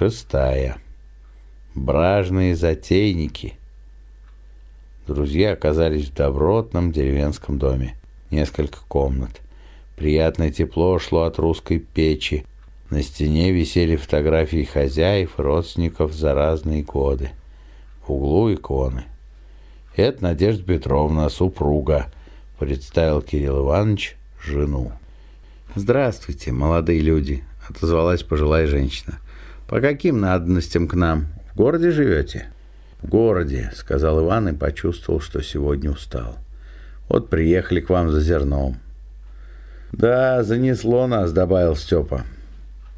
Шестая. Бражные затейники. Друзья оказались в добротном деревенском доме. Несколько комнат. Приятное тепло шло от русской печи. На стене висели фотографии хозяев и родственников за разные годы. В углу иконы. «Это Надежда Петровна, супруга», — представил Кирилл Иванович жену. «Здравствуйте, молодые люди», — отозвалась пожилая женщина. «По каким надобностям к нам? В городе живете?» «В городе», — сказал Иван и почувствовал, что сегодня устал. «Вот приехали к вам за зерном». «Да, занесло нас», — добавил Степа.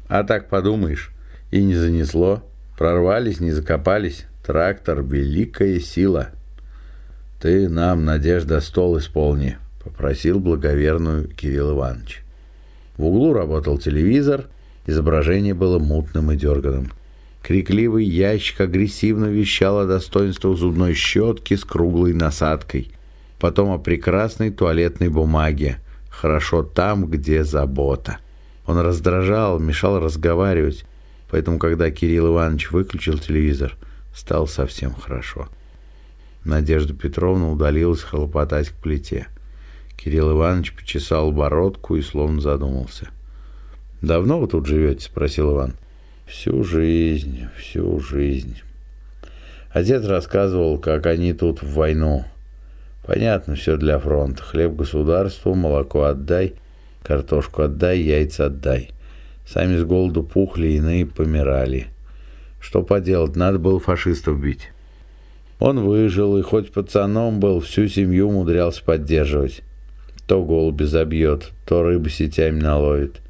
«А так подумаешь, и не занесло. Прорвались, не закопались. Трактор — великая сила». «Ты нам, Надежда, стол исполни», — попросил благоверную Кирилл Иванович. В углу работал телевизор, изображение было мутным и дерганым. Крикливый ящик агрессивно вещал о достоинствах зубной щетки с круглой насадкой, потом о прекрасной туалетной бумаге, хорошо там, где забота. Он раздражал, мешал разговаривать, поэтому, когда Кирилл Иванович выключил телевизор, стало совсем хорошо. Надежда Петровна удалилась хлопотать к плите. Кирилл Иванович почесал бородку и словно задумался. «Давно вы тут живете?» – спросил Иван. «Всю жизнь, всю жизнь». Отец рассказывал, как они тут в войну. Понятно, все для фронта. Хлеб государству, молоко отдай, картошку отдай, яйца отдай. Сами с голоду пухли, иные помирали. Что поделать, надо было фашистов бить. Он выжил, и хоть пацаном был, всю семью умудрялся поддерживать. То голуби забьет, то рыбы сетями наловит.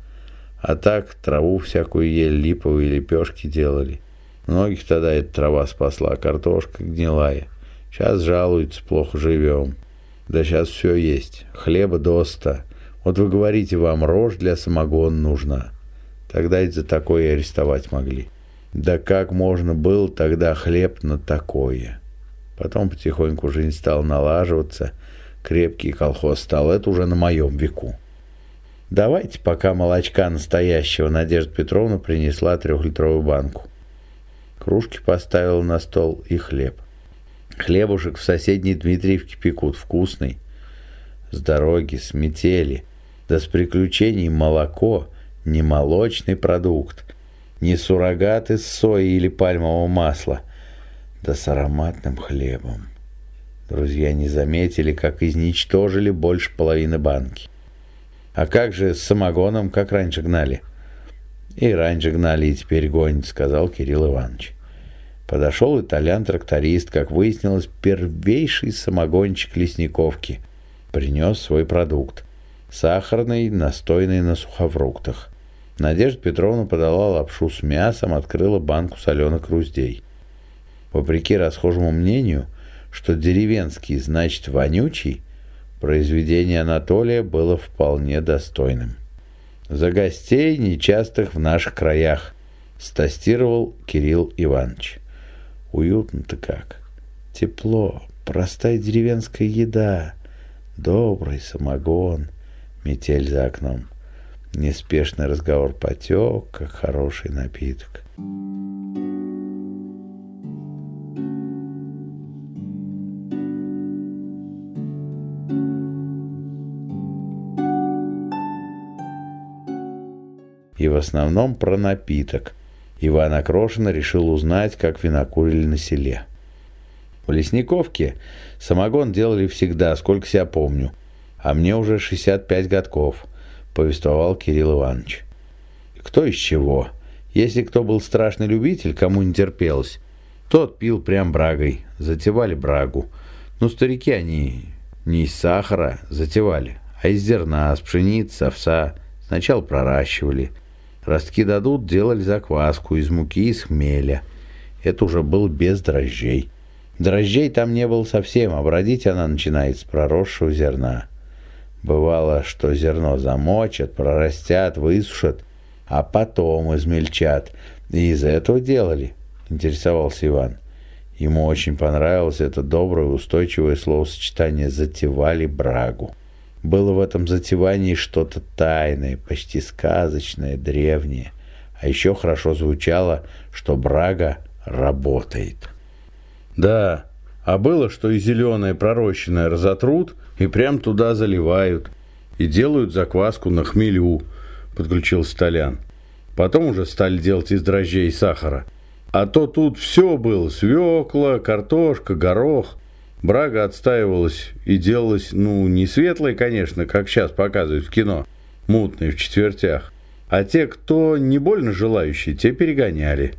А так траву всякую ели, липовые лепешки делали. Многих тогда эта трава спасла, картошка гнилая. Сейчас жалуются, плохо живем. Да сейчас все есть. Хлеба доста. Вот вы говорите, вам рожь для самогона нужна. Тогда и за такое арестовать могли. Да как можно было тогда хлеб на такое? Потом потихоньку жизнь стала налаживаться, крепкий колхоз стал. Это уже на моем веку. Давайте пока молочка настоящего Надежда Петровна принесла трехлитровую банку. Кружки поставила на стол и хлеб. Хлебушек в соседней Дмитриевке пекут, вкусный. С дороги, с метели, да с приключений молоко, не молочный продукт, не суррогат из сои или пальмового масла – да с ароматным хлебом. Друзья не заметили, как изничтожили больше половины банки. А как же с самогоном, как раньше гнали? И раньше гнали, и теперь гонят, сказал Кирилл Иванович. Подошел итальян-тракторист, как выяснилось, первейший самогончик Лесниковки. Принес свой продукт. Сахарный, настойный на сухофруктах. Надежда Петровна подала лапшу с мясом, открыла банку соленых груздей вопреки расхожему мнению, что деревенский значит вонючий, произведение Анатолия было вполне достойным. «За гостей, нечастых в наших краях», – стастировал Кирилл Иванович. «Уютно-то как. Тепло, простая деревенская еда, добрый самогон, метель за окном. Неспешный разговор потек, как хороший напиток». И в основном про напиток. Иван Окрошин решил узнать, как винокурили на селе. В Лесниковке самогон делали всегда, сколько себя помню, а мне уже 65 годков, повествовал Кирилл Иванович. Кто из чего? Если кто был страшный любитель, кому не терпелось, тот пил прям брагой, затевали брагу. Но старики они не из сахара затевали, а из зерна, с пшеницы, овса. Сначала проращивали, Ростки дадут, делали закваску из муки и с хмеля. Это уже был без дрожжей. Дрожжей там не было совсем, а бродить она начинает с проросшего зерна. Бывало, что зерно замочат, прорастят, высушат, а потом измельчат. И из этого делали, интересовался Иван. Ему очень понравилось это доброе устойчивое словосочетание «затевали брагу». Было в этом затевании что-то тайное, почти сказочное, древнее. А еще хорошо звучало, что брага работает. Да, а было, что и зеленое пророщенное разотрут и прям туда заливают. И делают закваску на хмелю, подключился Толян. Потом уже стали делать из дрожжей сахара. А то тут все было, свекла, картошка, горох. Брага отстаивалась и делалась, ну, не светлой, конечно, как сейчас показывают в кино, мутной в четвертях. А те, кто не больно желающие, те перегоняли.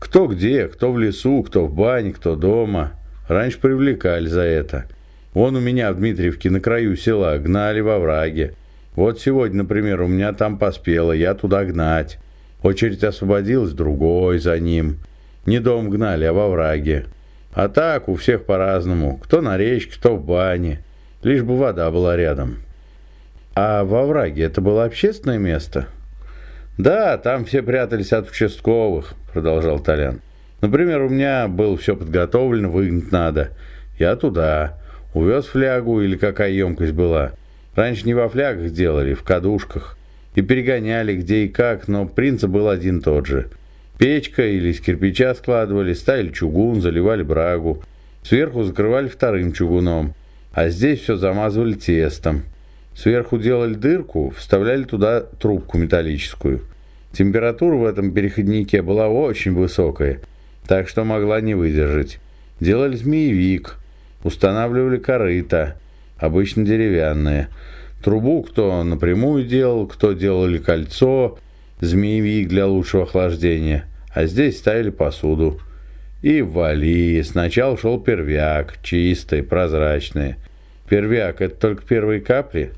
Кто где, кто в лесу, кто в бане, кто дома. Раньше привлекали за это. Вон у меня в Дмитриевке на краю села гнали во враге. Вот сегодня, например, у меня там поспело, я туда гнать. Очередь освободилась, другой за ним. Не дом гнали, а во враге. А так у всех по-разному. Кто на речке, кто в бане. Лишь бы вода была рядом. А во враге это было общественное место? Да, там все прятались от участковых, продолжал Толян. Например, у меня было все подготовлено, выгнать надо. Я туда. Увез флягу или какая емкость была. Раньше не во флягах делали, в кадушках. И перегоняли где и как, но принцип был один тот же. Печка или из кирпича складывали, ставили чугун, заливали брагу. Сверху закрывали вторым чугуном. А здесь все замазывали тестом. Сверху делали дырку, вставляли туда трубку металлическую. Температура в этом переходнике была очень высокая, так что могла не выдержать. Делали змеевик, устанавливали корыто, обычно деревянные. Трубу кто напрямую делал, кто делали кольцо, змеевик для лучшего охлаждения, а здесь ставили посуду. И вали. Сначала шел первяк, чистый, прозрачный. Первяк — это только первые капли?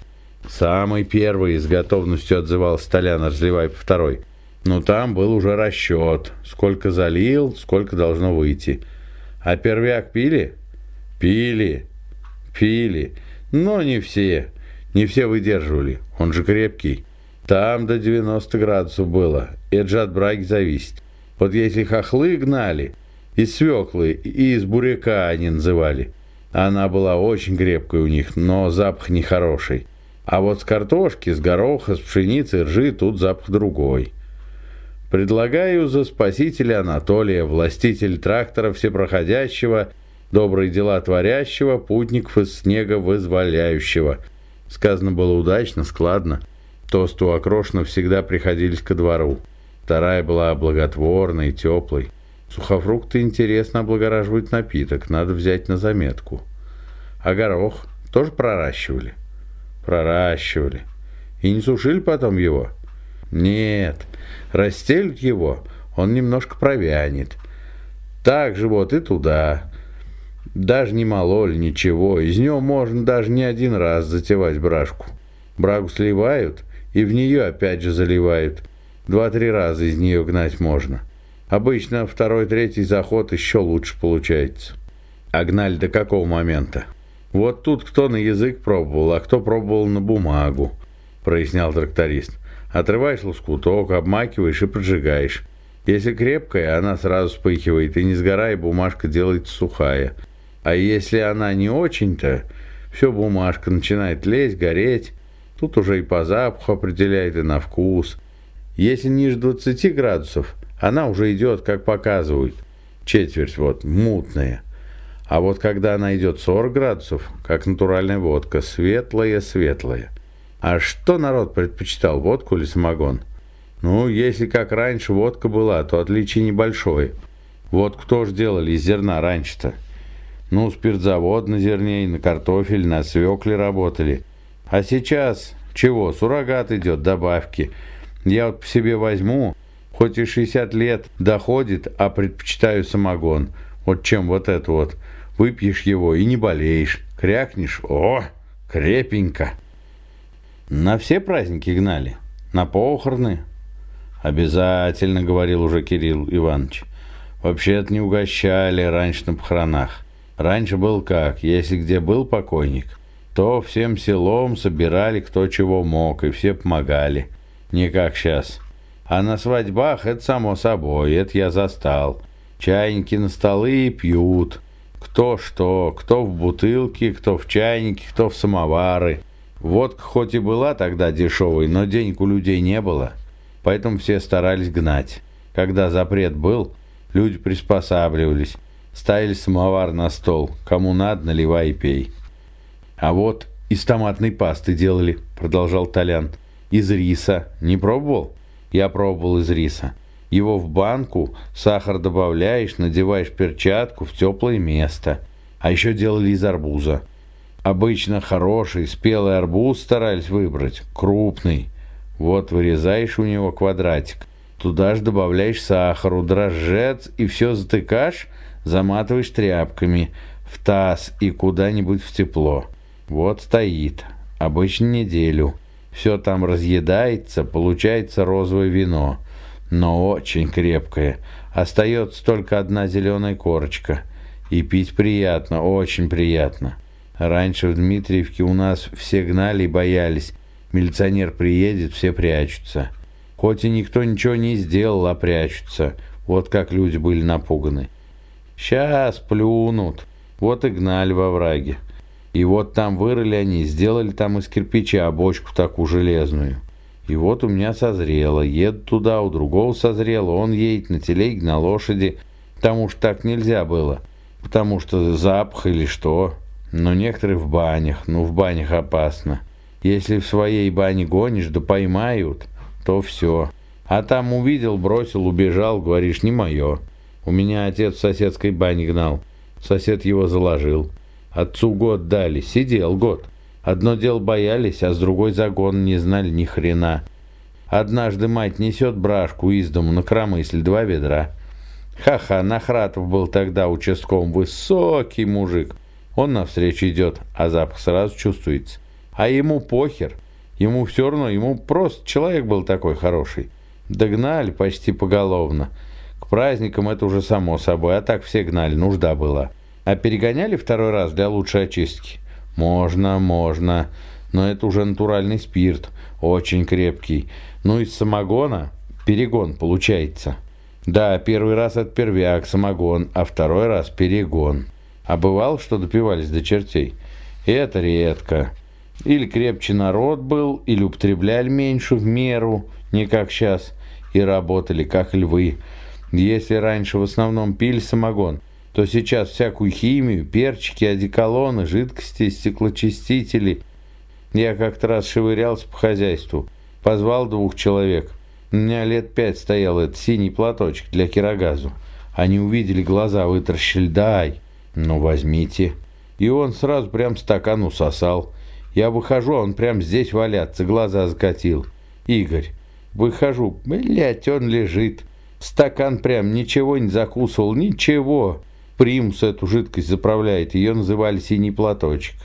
Самый первый, с готовностью отзывался Толян, разливая по второй. Но там был уже расчет. Сколько залил, сколько должно выйти. А первяк пили? Пили. Пили. Но не все. Не все выдерживали. Он же крепкий. Там до 90 градусов было. Это же от браги зависит. Вот если хохлы гнали, из свеклы и из буряка они называли. Она была очень крепкой у них, но запах нехороший. А вот с картошки, с гороха, с пшеницы, ржи тут запах другой. Предлагаю за спасителя Анатолия, властитель трактора всепроходящего, добрые дела творящего, путников из снега вызволяющего. Сказано было удачно, складно. Тост у Окрошина всегда приходились ко двору. Вторая была благотворной, теплой. Сухофрукты интересно облагораживают напиток, надо взять на заметку. А горох тоже проращивали? Проращивали. И не сушили потом его? Нет, расстелят его, он немножко провянет. Так же вот и туда. Даже не мололи ничего, из него можно даже не один раз затевать брашку. Брагу сливают и в нее опять же заливают. Два-три раза из нее гнать можно. Обычно второй-третий заход еще лучше получается. А гнали до какого момента? Вот тут кто на язык пробовал, а кто пробовал на бумагу, прояснял тракторист. Отрываешь лоскуток, обмакиваешь и поджигаешь. Если крепкая, она сразу вспыхивает, и не сгорая, бумажка делается сухая. А если она не очень-то, все бумажка начинает лезть, гореть. Тут уже и по запаху определяет, и на вкус. Если ниже 20 градусов, она уже идет, как показывают. Четверть вот, мутная. А вот когда она идет 40 градусов, как натуральная водка, светлая-светлая. А что народ предпочитал, водку или самогон? Ну, если как раньше водка была, то отличие небольшое. Вот кто ж делали из зерна раньше-то? Ну, спиртзавод на зерне, на картофель, на свекле работали. А сейчас чего, суррогат идет, добавки. Я вот себе возьму, хоть и 60 лет доходит, а предпочитаю самогон. Вот чем вот это вот. Выпьешь его и не болеешь. Крякнешь, о, крепенько. На все праздники гнали? На похороны? Обязательно, говорил уже Кирилл Иванович. Вообще-то не угощали раньше на похоронах. Раньше был как, если где был покойник, то всем селом собирали кто чего мог, и все помогали. Не как сейчас. А на свадьбах это само собой, это я застал. Чайники на столы и пьют. Кто что, кто в бутылке, кто в чайнике, кто в самовары. Водка хоть и была тогда дешевой, но денег у людей не было. поэтому все старались гнать. Когда запрет был, люди приспосабливались, ставили самовар на стол, кому надо, наливай и пей. А вот из томатной пасты делали, продолжал Толян. Из риса. Не пробовал? Я пробовал из риса. Его в банку, сахар добавляешь, надеваешь перчатку в теплое место. А еще делали из арбуза. Обычно хороший, спелый арбуз старались выбрать, крупный. Вот вырезаешь у него квадратик, туда же добавляешь сахару, дрожжец и все затыкаешь, заматываешь тряпками в таз и куда-нибудь в тепло. Вот стоит, обычно неделю. Все там разъедается, получается розовое вино, но очень крепкое. Остается только одна зеленая корочка. И пить приятно, очень приятно. Раньше в Дмитриевке у нас все гнали и боялись. Милиционер приедет, все прячутся. Хоть и никто ничего не сделал, а прячутся. Вот как люди были напуганы. Сейчас плюнут. Вот и гнали во враге. И вот там вырыли они, сделали там из кирпича бочку такую железную. И вот у меня созрело. Еду туда, у другого созрело. Он едет на телеге, на лошади. Потому что так нельзя было. Потому что запах или что. Но некоторые в банях. Ну, в банях опасно. Если в своей бане гонишь, да поймают, то все. А там увидел, бросил, убежал, говоришь, не мое. У меня отец в соседской бане гнал. Сосед его заложил. Отцу год дали, сидел год. Одно дело боялись, а с другой загон не знали ни хрена. Однажды мать несет брашку из дому на кромысль, два ведра. Ха-ха, Нахратов был тогда участковым, высокий мужик. Он навстречу идет, а запах сразу чувствуется. А ему похер. Ему все равно, ему просто человек был такой хороший. Догнали почти поголовно. К праздникам это уже само собой, а так все гнали, нужда была. А перегоняли второй раз для лучшей очистки? Можно, можно. Но это уже натуральный спирт, очень крепкий. Ну, из самогона перегон получается. Да, первый раз от первяк, самогон, а второй раз перегон. А бывало, что допивались до чертей? Это редко. Или крепче народ был, или употребляли меньше в меру, не как сейчас, и работали как львы. Если раньше в основном пили самогон – то сейчас всякую химию, перчики, одеколоны, жидкости, стеклочистители. Я как-то раз шевырялся по хозяйству, позвал двух человек. У меня лет пять стоял этот синий платочек для кирогазу. Они увидели глаза, вытаращили, дай, ну возьмите. И он сразу прям стакан усосал. Я выхожу, а он прям здесь валяться, глаза закатил. Игорь, выхожу, блядь, он лежит. Стакан прям ничего не закусывал, ничего примус эту жидкость заправляет. Ее называли «синий платочек».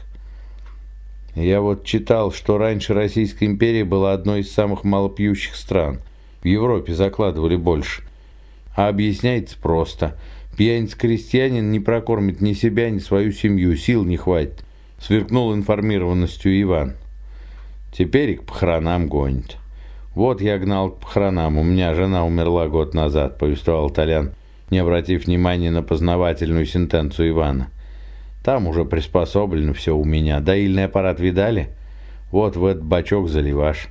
Я вот читал, что раньше Российская империя была одной из самых малопьющих стран. В Европе закладывали больше. А объясняется просто. Пьяниц-крестьянин не прокормит ни себя, ни свою семью, сил не хватит. Сверкнул информированностью Иван. Теперь и к похоронам гонит. Вот я гнал к похоронам, у меня жена умерла год назад, повествовал Толян не обратив внимания на познавательную сентенцию Ивана. Там уже приспособлено все у меня. Доильный аппарат видали? Вот в этот бачок заливаш.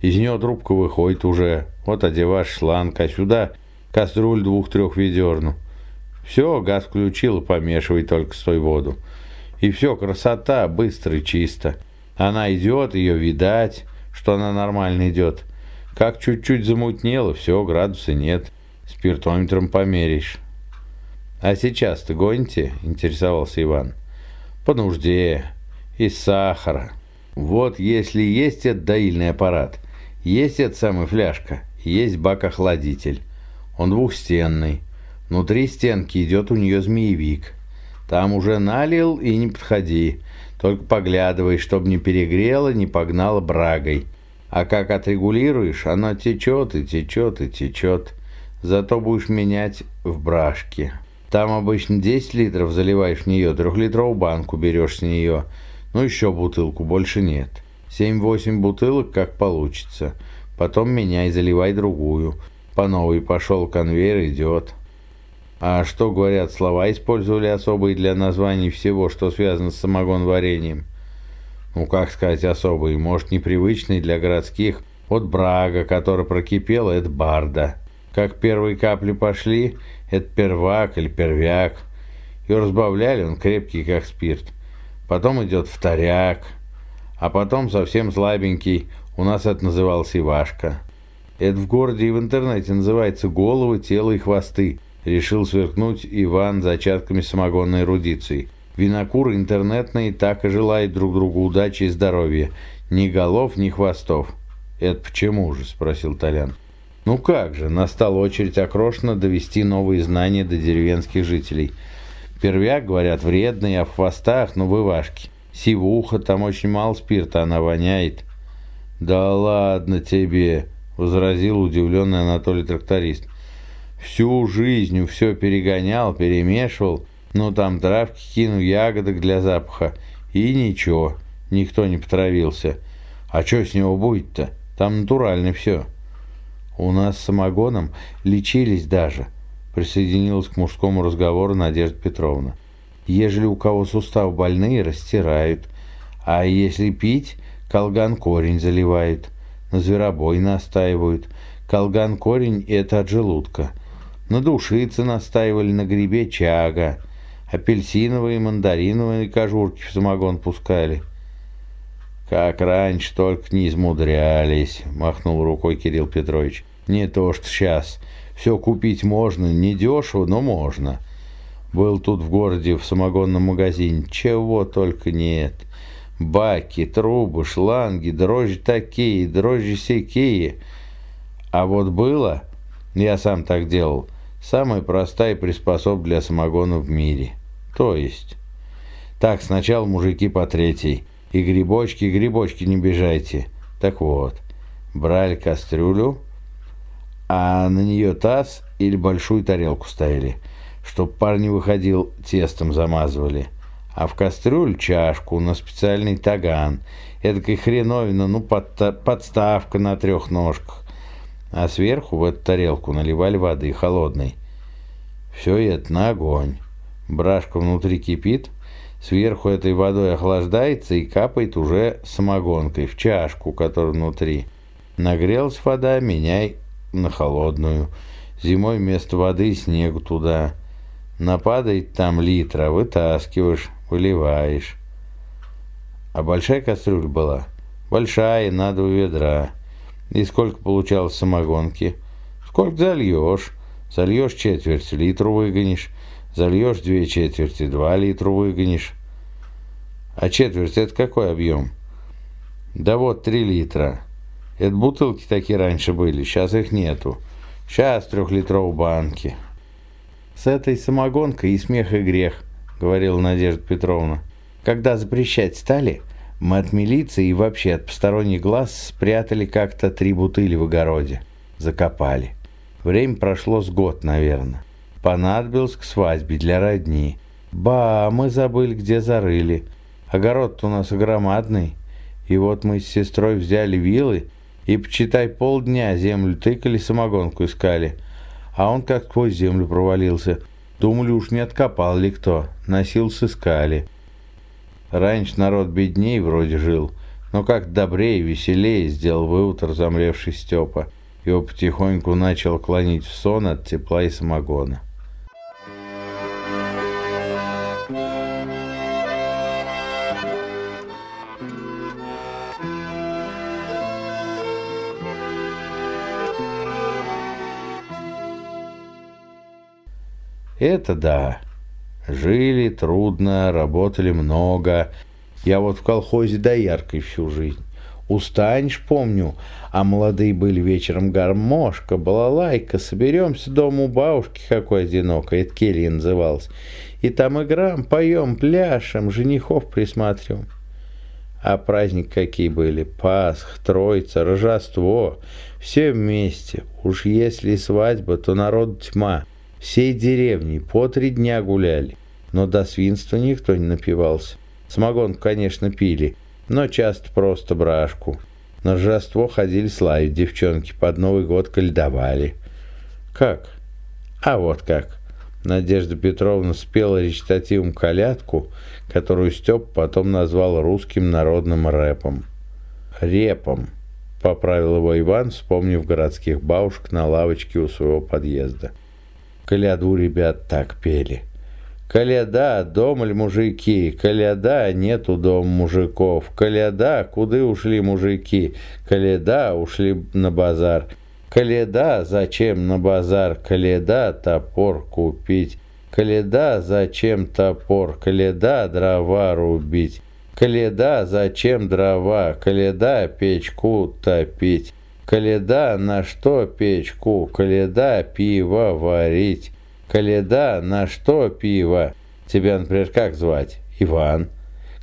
Из него трубка выходит уже. Вот одеваш шланг, а сюда кастрюль двух-трех ведерну. Все, газ включил помешивай только с той воду. И все, красота, быстро и чисто. Она идет, ее видать, что она нормально идет. Как чуть-чуть замутнело, все, градуса нет спиртометром померишь. А сейчас ты гоните? Интересовался Иван. По нужде. Из сахара. Вот если есть этот доильный аппарат, есть эта самая фляжка, есть бак-охладитель. Он двухстенный. Внутри стенки идет у нее змеевик. Там уже налил и не подходи. Только поглядывай, чтобы не перегрело, не погнало брагой. А как отрегулируешь, оно течет и течет и течет. Зато будешь менять в брашке. Там обычно 10 литров заливаешь в нее, трехлитровую банку берешь с нее. Ну, еще бутылку, больше нет. 7-8 бутылок, как получится. Потом меняй, заливай другую. По новой пошел конвейер, идет. А что говорят, слова использовали особые для названий всего, что связано с самогон вареньем? Ну, как сказать особые, может, непривычные для городских, Вот брага, которая прокипела, это барда. Как первые капли пошли, это первак или первяк. И разбавляли он крепкий, как спирт. Потом идет вторяк, а потом совсем слабенький, у нас это называлось Ивашка. Это в городе и в интернете называется «головы, тело и хвосты», решил сверкнуть Иван зачатками самогонной эрудиции. Винокуры интернетные так и желают друг другу удачи и здоровья. Ни голов, ни хвостов. «Это почему же?» – спросил Толян. «Ну как же, настала очередь окрошенно довести новые знания до деревенских жителей. Первяк, говорят, вредный, а в хвостах, ну, вывашки. Сивуха, там очень мало спирта, она воняет». «Да ладно тебе!» – возразил удивленный Анатолий тракторист. «Всю жизнь все перегонял, перемешивал, ну там травки кинул, ягодок для запаха, и ничего, никто не потравился. А что с него будет-то? Там натурально все». «У нас самогоном лечились даже», – присоединилась к мужскому разговору Надежда Петровна. «Ежели у кого сустав больные, растирают, а если пить, колган корень заливают, на зверобой настаивают. Колган корень – это от желудка. На душице настаивали на грибе чага, апельсиновые мандариновые кожурки в самогон пускали». «Как раньше, только не измудрялись», – махнул рукой Кирилл Петрович. Не то что сейчас. Все купить можно, не дешево, но можно. Был тут в городе в самогонном магазине. Чего только нет. Баки, трубы, шланги, дрожжи такие, дрожжи сякие. А вот было, я сам так делал, самая простая приспособ для самогона в мире. То есть... Так, сначала мужики по третьей. И грибочки, грибочки не бежайте. Так вот, брали кастрюлю, а на нее таз или большую тарелку ставили, чтоб пар не выходил, тестом замазывали. А в кастрюль чашку на специальный таган. Эдакой хреновина, ну, под, подставка на трех ножках. А сверху в эту тарелку наливали воды холодной. Все это на огонь. Брашка внутри кипит, сверху этой водой охлаждается и капает уже самогонкой в чашку, которая внутри. Нагрелась вода, меняй на холодную. Зимой вместо воды снегу туда. Нападает там литра, вытаскиваешь, выливаешь. А большая кастрюля была? Большая, на два ведра. И сколько получалось самогонки? Сколько зальешь? Зальешь четверть, литру выгонишь. Зальешь две четверти, два литра выгонишь. А четверть это какой объем? Да вот три литра. Это бутылки такие раньше были, сейчас их нету. Сейчас трехлитровые банки. С этой самогонкой и смех, и грех, говорила Надежда Петровна. Когда запрещать стали, мы от милиции и вообще от посторонних глаз спрятали как-то три бутыли в огороде. Закопали. Время прошло с год, наверное. Понадобилось к свадьбе для родни. Ба, мы забыли, где зарыли. Огород у нас громадный. И вот мы с сестрой взяли вилы и, почитай, полдня землю тыкали, самогонку искали. А он как сквозь землю провалился. Думали, уж не откопал ли кто. Носился, искали. Раньше народ бедней вроде жил, но как добрее, веселее, сделал вывод разомлевший Степа. Его потихоньку начал клонить в сон от тепла и самогона. Это да. Жили трудно, работали много. Я вот в колхозе дояркой всю жизнь. Устанешь, помню, а молодые были вечером гармошка, балалайка, соберемся дома у бабушки какой одинокой, это келья называлась, и там играем, поем, пляшем, женихов присматриваем. А праздник какие были, Пасх, Троица, Рождество, все вместе. Уж если свадьба, то народ тьма. Всей деревни по три дня гуляли, но до свинства никто не напивался. Самогон, конечно, пили, но часто просто брашку. На Рождество ходили славить девчонки, под Новый год кольдовали. Как? А вот как. Надежда Петровна спела речитативом колядку, которую Степ потом назвал русским народным рэпом. Репом. поправил его Иван, вспомнив городских бабушек на лавочке у своего подъезда. Коляду ребят так пели. Коляда, дома ли мужики? Коляда, нету дом мужиков. Коляда, куда ушли мужики? Коляда, ушли на базар. Коляда, зачем на базар? Коляда, топор купить. Коляда, зачем топор? Коляда, дрова рубить. Коляда, зачем дрова? Коляда, печку топить. Коляда, на что печку? Коляда, пиво варить. Коляда, на что пиво? Тебя, например, как звать? Иван.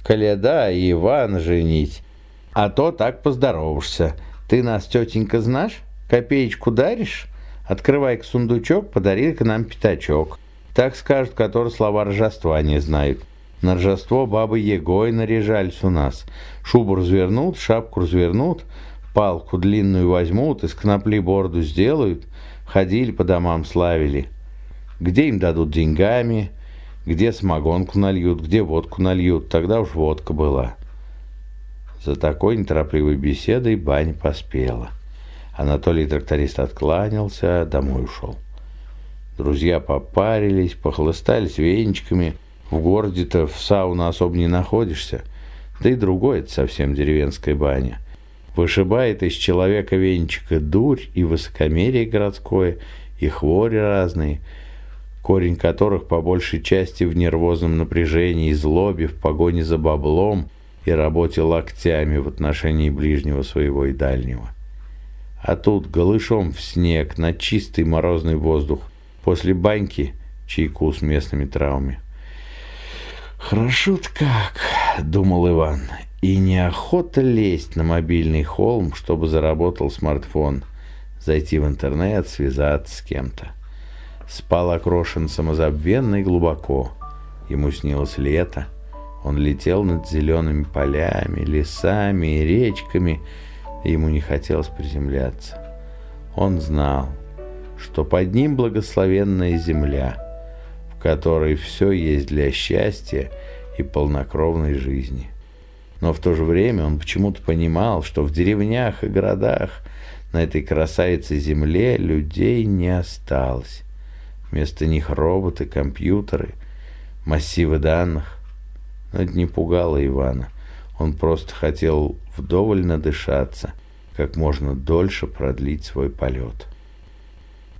Коляда, Иван женить. А то так поздороваешься. Ты нас, тетенька, знаешь? Копеечку даришь? Открывай-ка сундучок, подари к нам пятачок. Так скажут, которые слова рождества не знают. На Рождество бабы Егой наряжались у нас. Шубу развернут, шапку развернут, палку длинную возьмут, из конопли бороду сделают, ходили по домам славили. Где им дадут деньгами, где самогонку нальют, где водку нальют, тогда уж водка была. За такой неторопливой беседой баня поспела. Анатолий тракторист откланялся, домой ушел. Друзья попарились, похлыстались венчиками – в городе-то в сауну особо не находишься. Да и другое совсем деревенская баня. Вышибает из человека венчика дурь и высокомерие городское, и хвори разные, корень которых по большей части в нервозном напряжении и злобе, в погоне за баблом и работе локтями в отношении ближнего своего и дальнего. А тут голышом в снег, на чистый морозный воздух, после баньки чайку с местными травмами. «Хорошо-то как», — думал Иван, — «и неохота лезть на мобильный холм, чтобы заработал смартфон, зайти в интернет, связаться с кем-то». Спал Окрошин самозабвенно и глубоко. Ему снилось лето. Он летел над зелеными полями, лесами и речками, ему не хотелось приземляться. Он знал, что под ним благословенная земля — в которой все есть для счастья и полнокровной жизни. Но в то же время он почему-то понимал, что в деревнях и городах на этой красавице земле людей не осталось. Вместо них роботы, компьютеры, массивы данных. Но это не пугало Ивана. Он просто хотел вдоволь надышаться, как можно дольше продлить свой полет.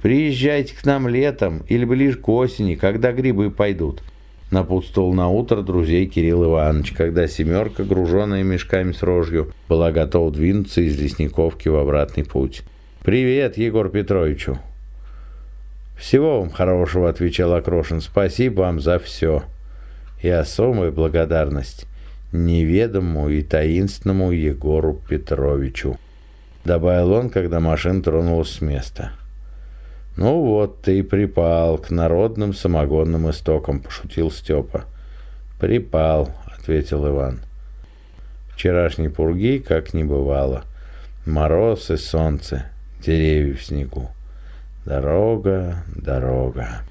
Приезжайте к нам летом или ближе к осени, когда грибы пойдут. Напутствовал на утро друзей Кирилл Иванович, когда семерка, груженная мешками с рожью, была готова двинуться из Лесниковки в обратный путь. «Привет Егор Петровичу!» «Всего вам хорошего», — отвечал Окрошин. «Спасибо вам за все. И особая благодарность неведомому и таинственному Егору Петровичу», — добавил он, когда машина тронулась с места. «Ну вот ты и припал к народным самогонным истокам», – пошутил Степа. «Припал», – ответил Иван. Вчерашней пурги как не бывало. Мороз и солнце, деревья в снегу. Дорога, дорога.